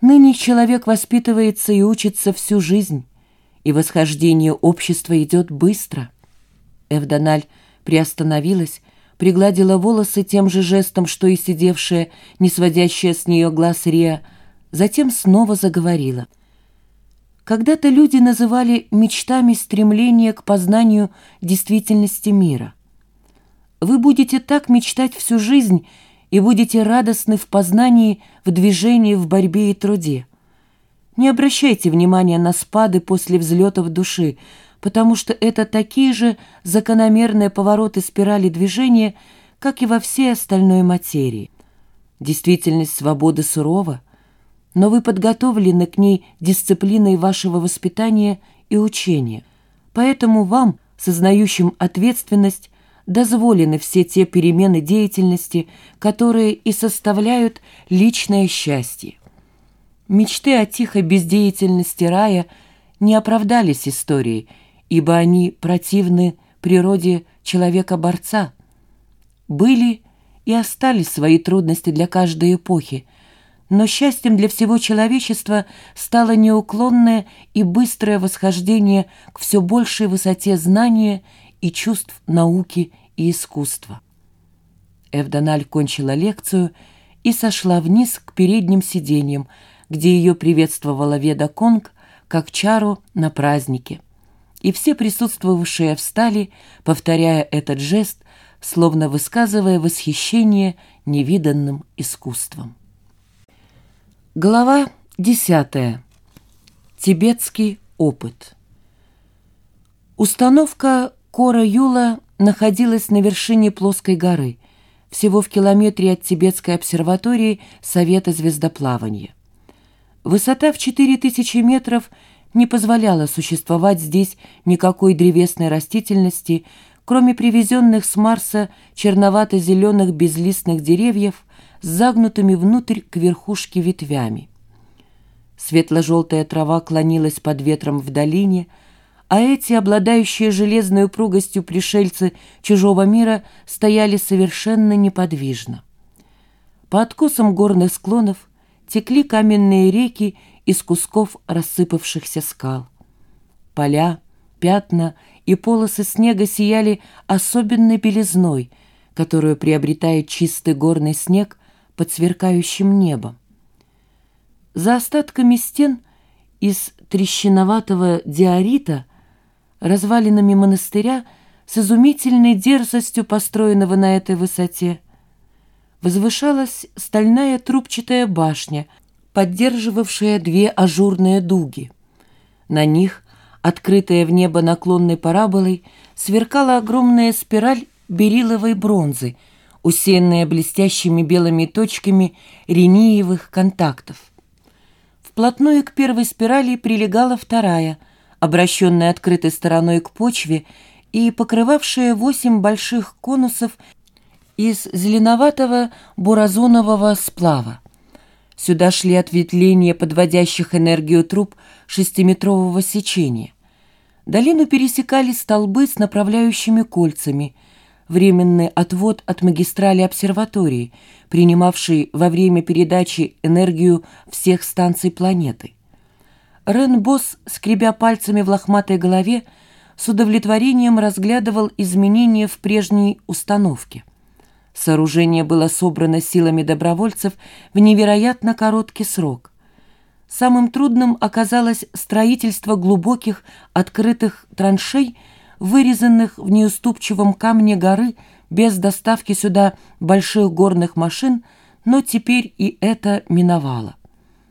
Ныне человек воспитывается и учится всю жизнь, и восхождение общества идет быстро. Эвдональ приостановилась, пригладила волосы тем же жестом, что и сидевшая, не сводящая с нее глаз Риа, затем снова заговорила. Когда-то люди называли мечтами стремление к познанию действительности мира. Вы будете так мечтать всю жизнь и будете радостны в познании, в движении, в борьбе и труде. Не обращайте внимания на спады после взлетов души, потому что это такие же закономерные повороты спирали движения, как и во всей остальной материи. Действительность свободы сурова, но вы подготовлены к ней дисциплиной вашего воспитания и учения. Поэтому вам, сознающим ответственность, дозволены все те перемены деятельности, которые и составляют личное счастье. Мечты о тихой бездеятельности рая не оправдались историей, ибо они противны природе человека-борца. Были и остались свои трудности для каждой эпохи, но счастьем для всего человечества стало неуклонное и быстрое восхождение к все большей высоте знания и чувств науки и искусства. Эвдональ кончила лекцию и сошла вниз к передним сиденьям, где ее приветствовала Веда Конг, как чару на празднике. И все присутствовавшие встали, повторяя этот жест, словно высказывая восхищение невиданным искусством. Глава десятая. Тибетский опыт. Установка Кора Юла находилась на вершине плоской горы, всего в километре от Тибетской обсерватории Совета звездоплавания. Высота в 4000 метров не позволяла существовать здесь никакой древесной растительности, кроме привезенных с Марса черновато-зеленых безлистных деревьев с загнутыми внутрь к верхушке ветвями. Светло-желтая трава клонилась под ветром в долине, а эти, обладающие железной упругостью пришельцы чужого мира, стояли совершенно неподвижно. По откосам горных склонов текли каменные реки из кусков рассыпавшихся скал. Поля, пятна и полосы снега сияли особенной белизной, которую приобретает чистый горный снег под сверкающим небом. За остатками стен из трещиноватого диорита развалинами монастыря с изумительной дерзостью построенного на этой высоте. Возвышалась стальная трубчатая башня, поддерживавшая две ажурные дуги. На них, открытая в небо наклонной параболой, сверкала огромная спираль бериловой бронзы, усеянная блестящими белыми точками рениевых контактов. Вплотную к первой спирали прилегала вторая – обращенная открытой стороной к почве и покрывавшая восемь больших конусов из зеленоватого буразонового сплава. Сюда шли ответвления подводящих энергию труб шестиметрового сечения. Долину пересекали столбы с направляющими кольцами, временный отвод от магистрали обсерватории, принимавший во время передачи энергию всех станций планеты. Рен Босс, скребя пальцами в лохматой голове, с удовлетворением разглядывал изменения в прежней установке. Сооружение было собрано силами добровольцев в невероятно короткий срок. Самым трудным оказалось строительство глубоких открытых траншей, вырезанных в неуступчивом камне горы без доставки сюда больших горных машин, но теперь и это миновало.